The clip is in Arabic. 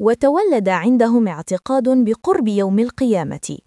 وتولد عندهم اعتقاد بقرب يوم القيامة.